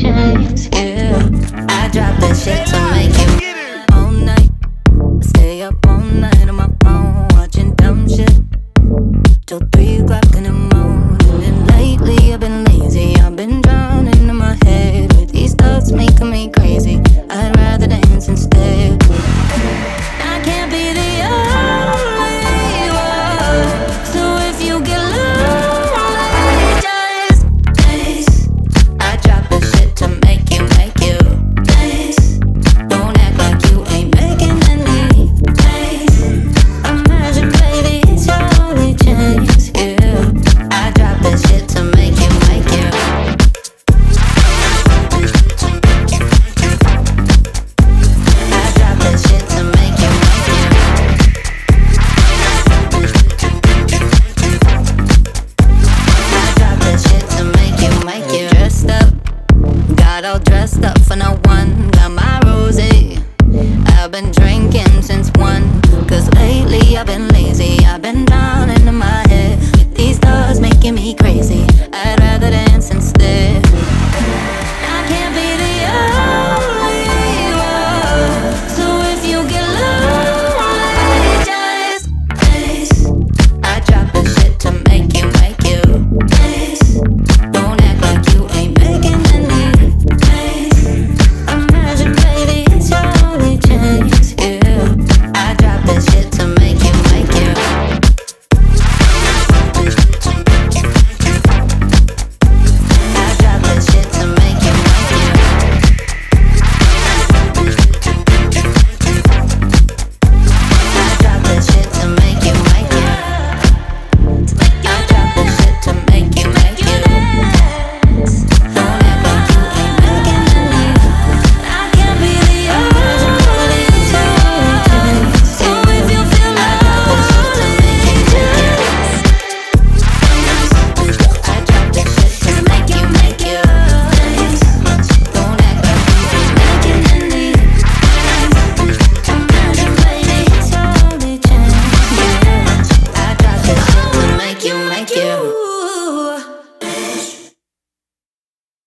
Yeah, I drop that shit to make you all night. Stay up all night on my phone watching dumb shit till three o'clock in the morning. And lately I've been lazy. I've been drowning Got all dressed up for no one. Got my rose. I've been drinking since one. Cause lately I've been lazy. I've been drowning